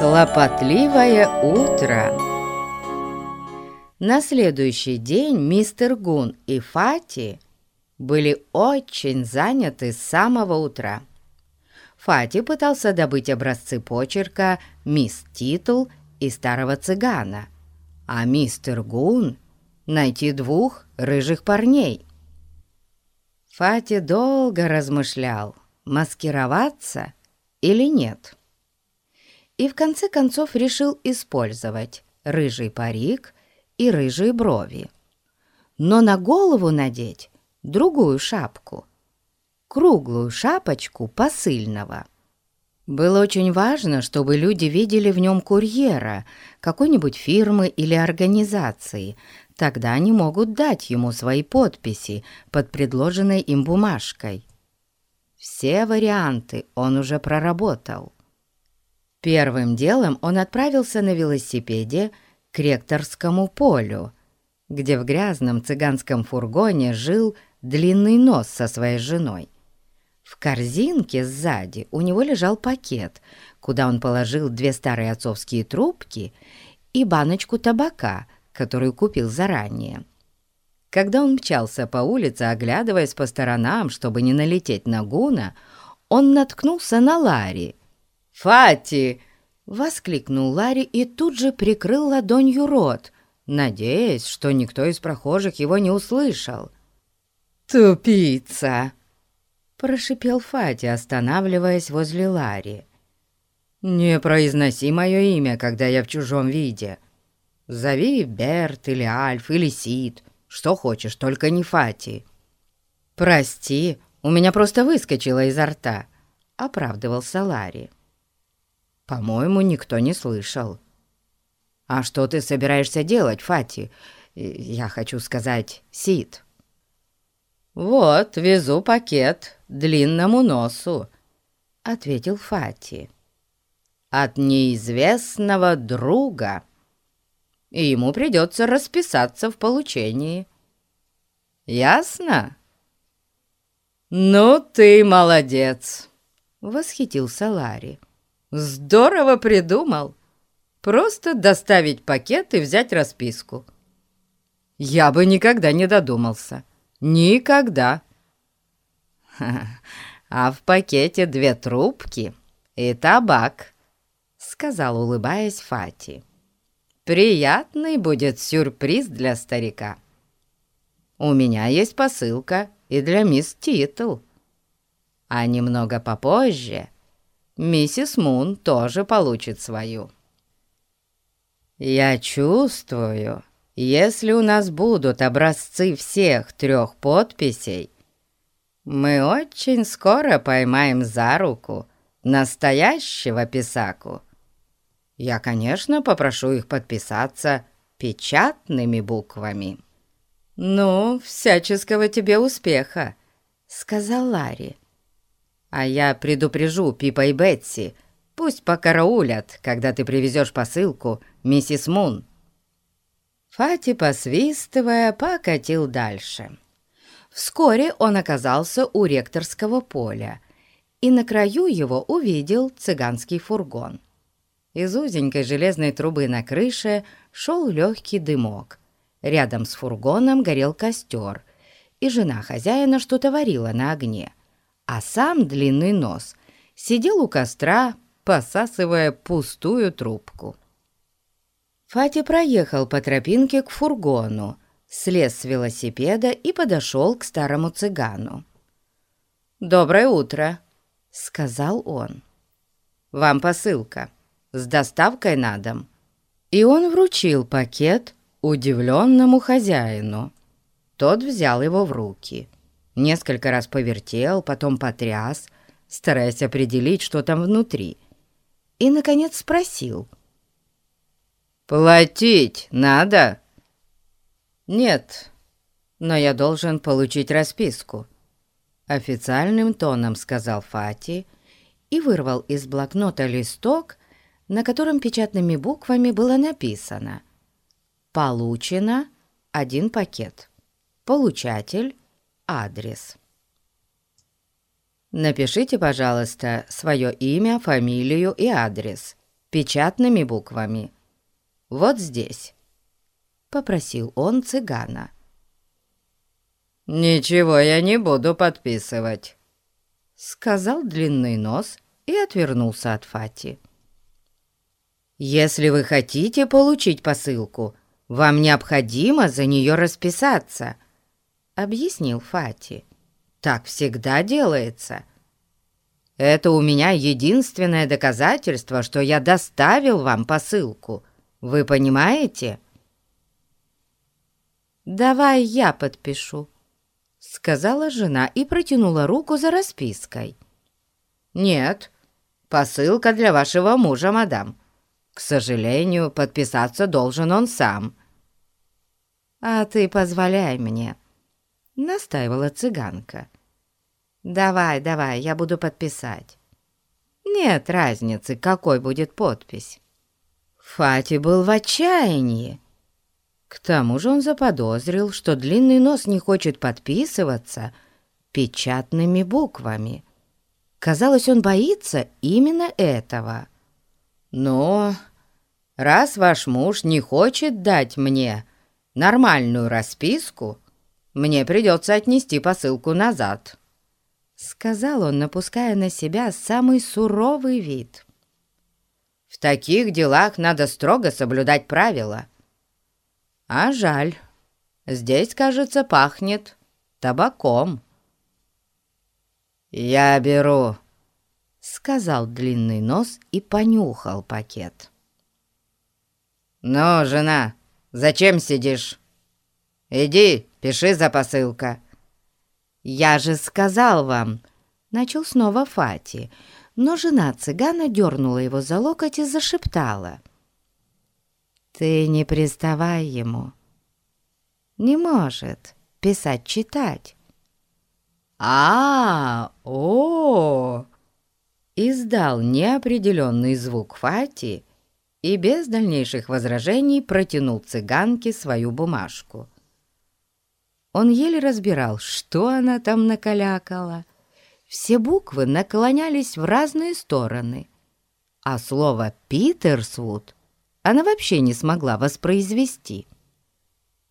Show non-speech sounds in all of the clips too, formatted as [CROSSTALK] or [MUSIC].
Хлопотливое утро. На следующий день мистер Гун и Фати были очень заняты с самого утра. Фати пытался добыть образцы почерка «Мисс Титул» и «Старого цыгана», а мистер Гун — найти двух рыжих парней. Фати долго размышлял, маскироваться или нет. И в конце концов решил использовать рыжий парик и рыжие брови. Но на голову надеть другую шапку — круглую шапочку посыльного. Было очень важно, чтобы люди видели в нем курьера какой-нибудь фирмы или организации. Тогда они могут дать ему свои подписи под предложенной им бумажкой. Все варианты он уже проработал. Первым делом он отправился на велосипеде к ректорскому полю, где в грязном цыганском фургоне жил длинный нос со своей женой. В корзинке сзади у него лежал пакет, куда он положил две старые отцовские трубки и баночку табака, которую купил заранее. Когда он мчался по улице, оглядываясь по сторонам, чтобы не налететь на Гуна, он наткнулся на Ларри. «Фати!» — воскликнул Ларри и тут же прикрыл ладонью рот, надеясь, что никто из прохожих его не услышал. «Тупица!» прошипел Фати, останавливаясь возле Ларри. «Не произноси мое имя, когда я в чужом виде. Зови Берт или Альф или Сид, что хочешь, только не Фати». «Прости, у меня просто выскочило изо рта», — оправдывался Ларри. «По-моему, никто не слышал». «А что ты собираешься делать, Фати? Я хочу сказать, Сид». «Вот, везу пакет длинному носу», — ответил Фати. «От неизвестного друга. И ему придется расписаться в получении. Ясно?» «Ну ты молодец!» — восхитился Ларри. «Здорово придумал! Просто доставить пакет и взять расписку. Я бы никогда не додумался». Никогда. [LAUGHS] А в пакете две трубки и табак, сказал, улыбаясь Фати. Приятный будет сюрприз для старика. У меня есть посылка и для мисс Титл. А немного попозже миссис Мун тоже получит свою. Я чувствую, если у нас будут образцы всех трех подписей, мы очень скоро поймаем за руку настоящего писаку. Я, конечно, попрошу их подписаться печатными буквами. «Ну, всяческого тебе успеха», — сказал Ларри. «А я предупрежу Пипа и Бетси, пусть покараулят, когда ты привезешь посылку миссис Мун». Фати, посвистывая, покатил дальше. Вскоре он оказался у ректорского поля и на краю его увидел цыганский фургон. Из узенькой железной трубы на крыше шел легкий дымок. Рядом с фургоном горел костер, и жена хозяина что-то варила на огне, а сам длинный нос сидел у костра, посасывая пустую трубку. Фати проехал по тропинке к фургону, слез с велосипеда и подошел к старому цыгану. «Доброе утро», — сказал он. «Вам посылка с доставкой на дом». И он вручил пакет удивленному хозяину. Тот взял его в руки, несколько раз повертел, потом потряс, стараясь определить, что там внутри, и, наконец, спросил — «Платить надо?» «Нет, но я должен получить расписку», — официальным тоном сказал Фати и вырвал из блокнота листок, на котором печатными буквами было написано «Получено один пакет. Получатель – адрес». Напишите, пожалуйста, свое имя, фамилию и адрес печатными буквами. Вот здесь», — попросил он цыгана. «Ничего я не буду подписывать», — сказал длинный нос и отвернулся от Фати. «Если вы хотите получить посылку, вам необходимо за нее расписаться», — объяснил Фати. «Так всегда делается. Это у меня единственное доказательство, что я доставил вам посылку. Вы понимаете?» «Давай я подпишу», — сказала жена и протянула руку за распиской. «Нет, посылка для вашего мужа, мадам. К сожалению, подписаться должен он сам». «А ты позволяй мне», — настаивала цыганка. «Давай, давай, я буду подписать». «Нет разницы, какой будет подпись». Фати был в отчаянии. К тому же он заподозрил, что длинный нос не хочет подписываться печатными буквами. Казалось, он боится именно этого. Но раз ваш муж не хочет дать мне нормальную расписку, мне придется отнести посылку назад», — сказал он, напуская на себя самый суровый вид. «В таких делах надо строго соблюдать правила. А жаль, здесь, кажется, пахнет табаком». «Я беру», — сказал длинный нос и понюхал пакет. «Ну, жена, зачем сидишь? Иди, пиши за посылка». «Я же сказал вам», — начал снова Фати, но жена цыгана дернула его за локоть и зашептала. «Ты не приставай ему. Не может писать-читать». А, о, издал неопределенный звук Фати и без дальнейших возражений протянул цыганке свою бумажку. Он еле разбирал, что она там накалякала. Все буквы наклонялись в разные стороны, а слово «Питерсвуд» она вообще не смогла воспроизвести.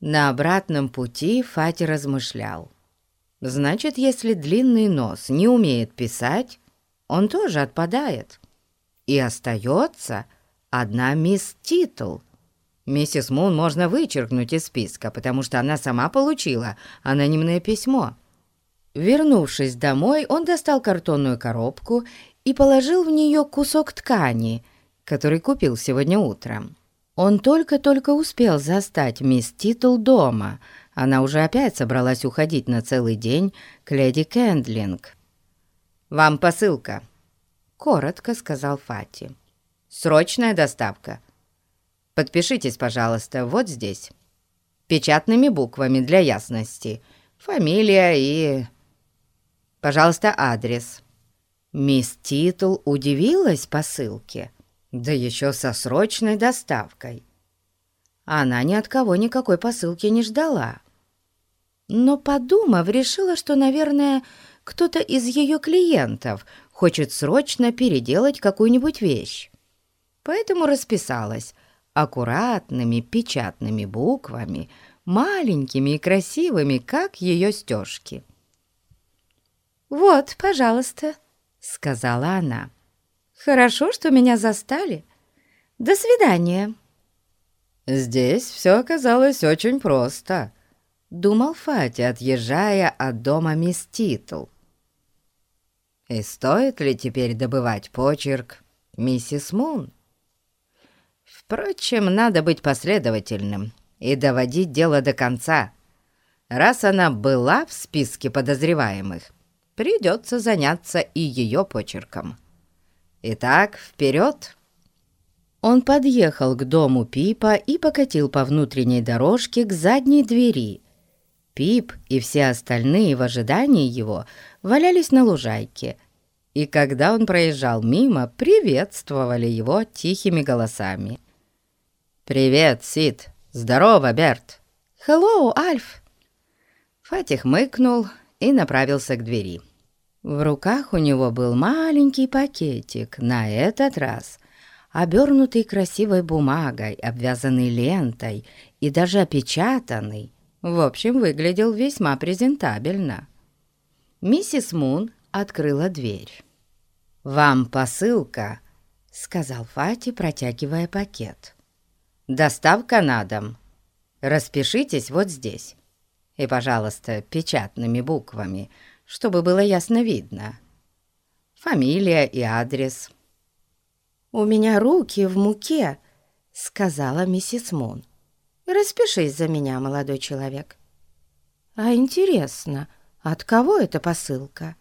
На обратном пути Фати размышлял. Значит, если длинный нос не умеет писать, он тоже отпадает. И остается одна мисс Титл. Миссис Мун можно вычеркнуть из списка, потому что она сама получила анонимное письмо. Вернувшись домой, он достал картонную коробку и положил в нее кусок ткани, который купил сегодня утром. Он только-только успел застать мисс Титл дома — она уже опять собралась уходить на целый день к леди Кэндлинг. «Вам посылка», — коротко сказал Фати. «Срочная доставка. Подпишитесь, пожалуйста, вот здесь. Печатными буквами для ясности. Фамилия и... Пожалуйста, адрес». Мисс Титл удивилась посылке, да еще со срочной доставкой. Она ни от кого никакой посылки не ждала но, подумав, решила, что, наверное, кто-то из ее клиентов хочет срочно переделать какую-нибудь вещь. Поэтому расписалась аккуратными печатными буквами, маленькими и красивыми, как ее стежки. «Вот, пожалуйста», — сказала она. «Хорошо, что меня застали. До свидания». Здесь все оказалось очень просто думал Фати, отъезжая от дома мисс Титл. И стоит ли теперь добывать почерк миссис Мун? Впрочем, надо быть последовательным и доводить дело до конца. Раз она была в списке подозреваемых, придется заняться и ее почерком. Итак, вперед! Он подъехал к дому Пипа и покатил по внутренней дорожке к задней двери, Пип и все остальные в ожидании его валялись на лужайке, и когда он проезжал мимо, приветствовали его тихими голосами. «Привет, Сид! Здорово, Берт!» «Хеллоу, Альф!» Фатих мыкнул и направился к двери. В руках у него был маленький пакетик, на этот раз обернутый красивой бумагой, обвязанный лентой и даже опечатанный. В общем, выглядел весьма презентабельно. Миссис Мун открыла дверь. «Вам посылка», — сказал Фати, протягивая пакет. «Доставка на дом. Распишитесь вот здесь. И, пожалуйста, печатными буквами, чтобы было ясно видно. Фамилия и адрес». «У меня руки в муке», — сказала миссис Мун. «Распишись за меня, молодой человек». «А интересно, от кого эта посылка?»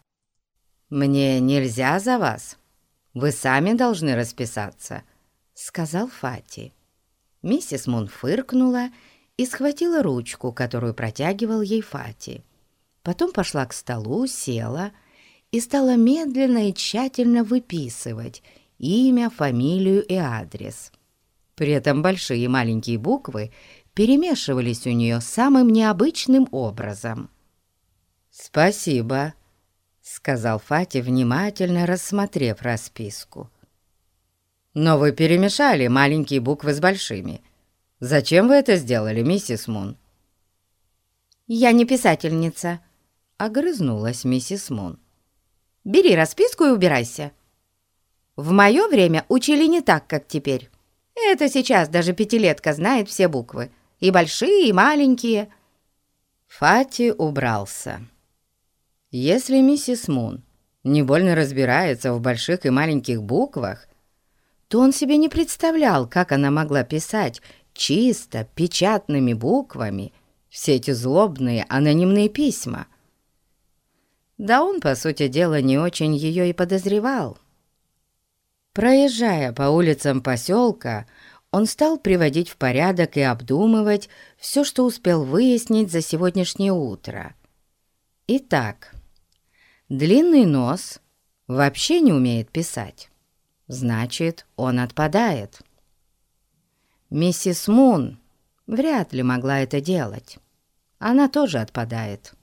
«Мне нельзя за вас. Вы сами должны расписаться», — сказал Фати. Миссис Мун фыркнула и схватила ручку, которую протягивал ей Фати. Потом пошла к столу, села и стала медленно и тщательно выписывать имя, фамилию и адрес. При этом большие и маленькие буквы перемешивались у нее самым необычным образом. «Спасибо», — сказал Фати, внимательно рассмотрев расписку. «Но вы перемешали маленькие буквы с большими. Зачем вы это сделали, миссис Мун?» «Я не писательница», — огрызнулась миссис Мун. «Бери расписку и убирайся. В мое время учили не так, как теперь. Это сейчас даже пятилетка знает все буквы, и большие, и маленькие». Фати убрался. Если миссис Мун не больно разбирается в больших и маленьких буквах, то он себе не представлял, как она могла писать чисто печатными буквами все эти злобные анонимные письма. Да он, по сути дела, не очень ее и подозревал. Проезжая по улицам поселка, он стал приводить в порядок и обдумывать все, что успел выяснить за сегодняшнее утро. Итак, Длинный нос вообще не умеет писать. Значит, он отпадает. Миссис Мун вряд ли могла это делать. Она тоже отпадает.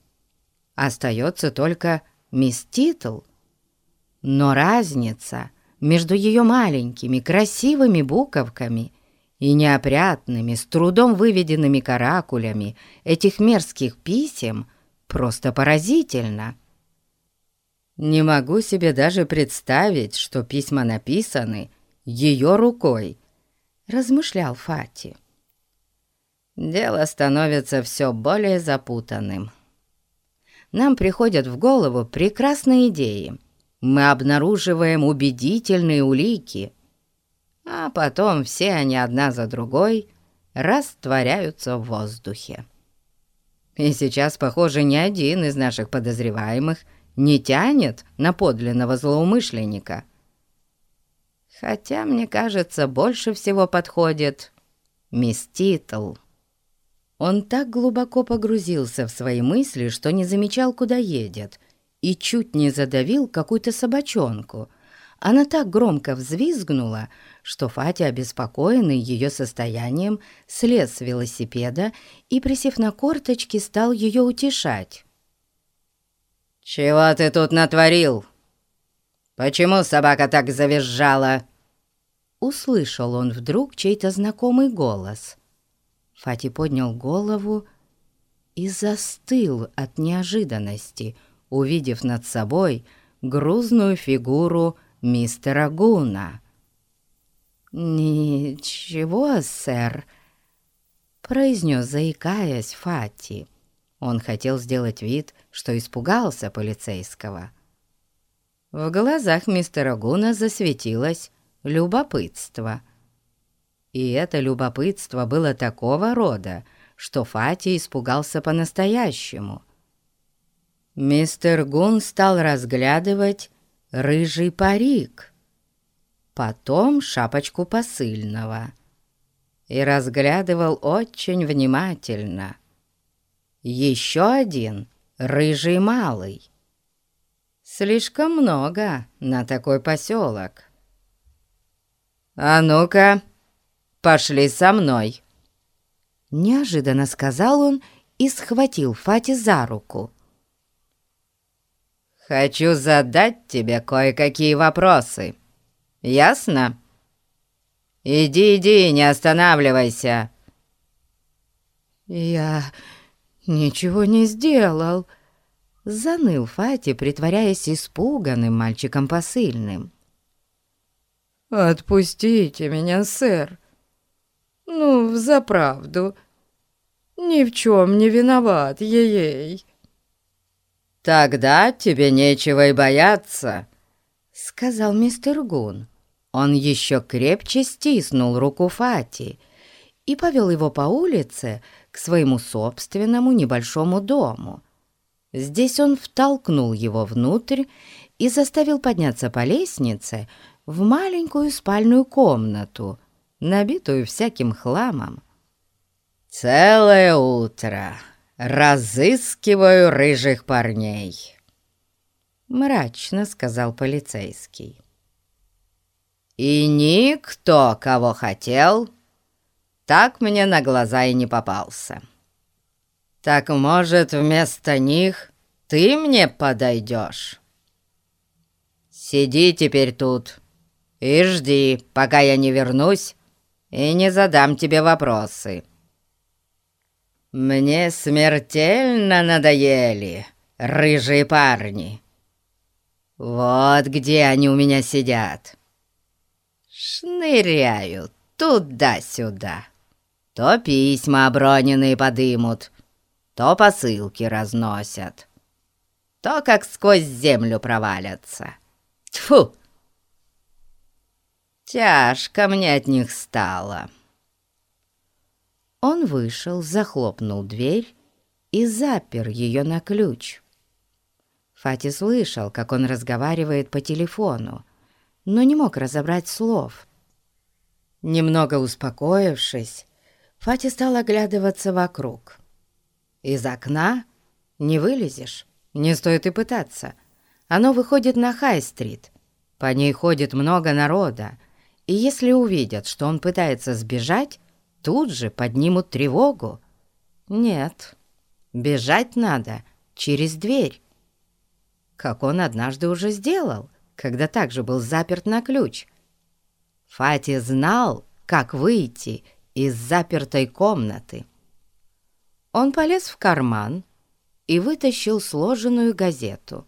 Остается только мисс Титл. Но разница между ее маленькими красивыми буковками и неопрятными, с трудом выведенными каракулями этих мерзких писем просто поразительна. Не могу себе даже представить, что письма написаны ее рукой, размышлял Фати. Дело становится все более запутанным. Нам приходят в голову прекрасные идеи. Мы обнаруживаем убедительные улики, а потом все они одна за другой растворяются в воздухе. И сейчас, похоже, ни один из наших подозреваемых не тянет на подлинного злоумышленника. Хотя, мне кажется, больше всего подходит мисс Титл. Он так глубоко погрузился в свои мысли, что не замечал, куда едет, и чуть не задавил какую-то собачонку. Она так громко взвизгнула, что Фатя, обеспокоенный ее состоянием, слез с велосипеда и, присев на корточки, стал ее утешать. «Чего ты тут натворил? Почему собака так завизжала?» Услышал он вдруг чей-то знакомый голос. Фати поднял голову и застыл от неожиданности, увидев над собой грузную фигуру мистера Гуна. «Ничего, сэр», — произнес, заикаясь, Фати. Он хотел сделать вид, что испугался полицейского. В глазах мистера Гуна засветилось любопытство. И это любопытство было такого рода, что Фати испугался по-настоящему. Мистер Гун стал разглядывать рыжий парик, потом шапочку посыльного и разглядывал очень внимательно — еще один рыжий малый. Слишком много на такой поселок. «А ну-ка, пошли со мной!» Неожиданно сказал он и схватил Фати за руку. Хочу задать тебе кое-какие вопросы. Ясно? Иди, иди, не останавливайся. Я ничего не сделал, заныл Фати, притворяясь испуганным мальчиком посыльным. «Отпустите меня, сэр. Ну, взаправду, ни в чем не виноват, ей-ей». «Тогда тебе нечего и бояться», — сказал мистер Гун. Он еще крепче стиснул руку Фати и повел его по улице к своему собственному небольшому дому. Здесь он втолкнул его внутрь и заставил подняться по лестнице в маленькую спальную комнату, набитую всяким хламом. «Целое утро разыскиваю рыжих парней», — мрачно сказал полицейский. «И никто, кого хотел, так мне на глаза и не попался. Так, может, вместо них ты мне подойдешь? Сиди теперь тут и жди, пока я не вернусь и не задам тебе вопросы». «Мне смертельно надоели рыжие парни. Вот где они у меня сидят. Шныряют туда-сюда. То письма оброненные подымут, то посылки разносят, то как сквозь землю провалятся. Тьфу! Тяжко мне от них стало». Он вышел, захлопнул дверь и запер ее на ключ. Фати слышал, как он разговаривает по телефону, но не мог разобрать слов. Немного успокоившись, Фати стал оглядываться вокруг. Из окна не вылезешь, не стоит и пытаться. Оно выходит на Хай-стрит. По ней ходит много народа, и если увидят, что он пытается сбежать, тут же поднимут тревогу. Нет, бежать надо через дверь. Как он однажды уже сделал, когда также был заперт на ключ. Фати знал, как выйти из запертой комнаты. Он полез в карман и вытащил сложенную газету.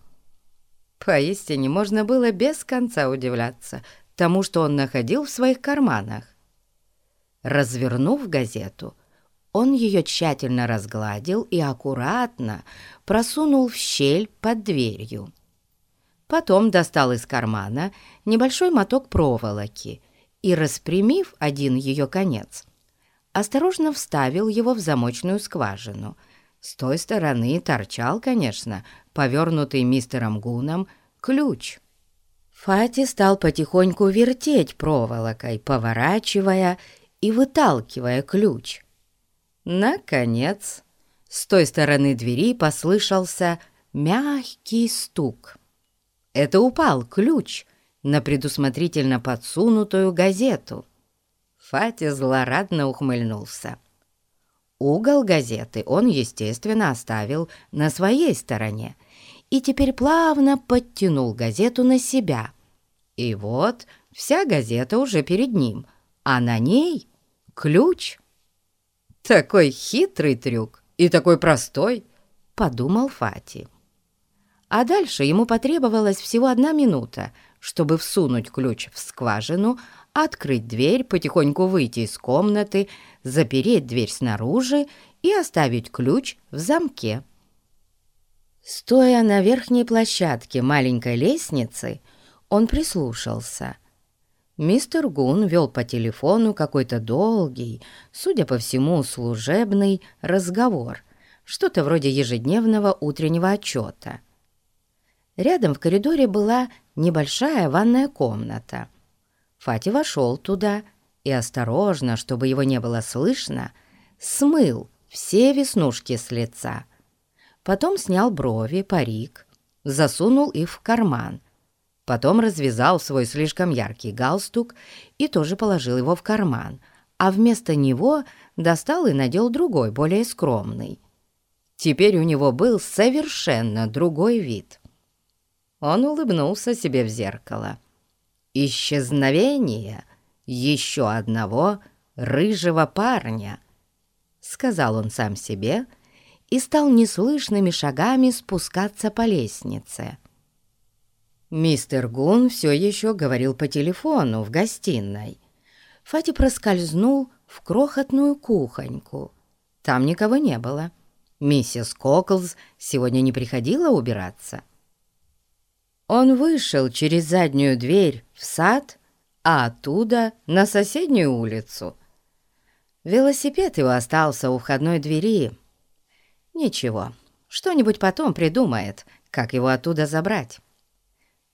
Поистине можно было без конца удивляться тому, что он находил в своих карманах. Развернув газету, он ее тщательно разгладил и аккуратно просунул в щель под дверью. Потом достал из кармана небольшой моток проволоки и, распрямив один ее конец, осторожно вставил его в замочную скважину. С той стороны торчал, конечно, повернутый мистером Гуном ключ. Фати стал потихоньку вертеть проволокой, поворачивая и выталкивая ключ. Наконец, с той стороны двери послышался мягкий стук. Это упал ключ на предусмотрительно подсунутую газету. Фати злорадно ухмыльнулся. Угол газеты он, естественно, оставил на своей стороне и теперь плавно подтянул газету на себя. И вот вся газета уже перед ним, а на ней ключ. Такой хитрый трюк и такой простой, подумал Фати. А дальше ему потребовалась всего одна минута, чтобы всунуть ключ в скважину, открыть дверь, потихоньку выйти из комнаты, запереть дверь снаружи и оставить ключ в замке. Стоя на верхней площадке маленькой лестницы, он прислушался — Мистер Гун вел по телефону какой-то долгий, судя по всему, служебный разговор, что-то вроде ежедневного утреннего отчета. Рядом в коридоре была небольшая ванная комната. Фати вошел туда и осторожно, чтобы его не было слышно, смыл все веснушки с лица. Потом снял брови, парик, засунул их в карман Потом развязал свой слишком яркий галстук и тоже положил его в карман, а вместо него достал и надел другой, более скромный. Теперь у него был совершенно другой вид. Он улыбнулся себе в зеркало. «Исчезновение еще одного рыжего парня», — сказал он сам себе и стал неслышными шагами спускаться по лестнице. Мистер Гун все еще говорил по телефону в гостиной. Фати проскользнул в крохотную кухоньку. Там никого не было. Миссис Коклз сегодня не приходила убираться. Он вышел через заднюю дверь в сад, а оттуда на соседнюю улицу. Велосипед его остался у входной двери. Ничего, что-нибудь потом придумает, как его оттуда забрать.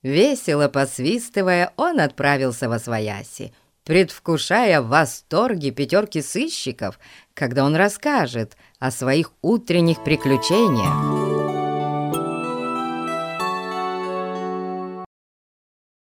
Весело посвистывая, он отправился во свояси, предвкушая восторги пятерки сыщиков, когда он расскажет о своих утренних приключениях.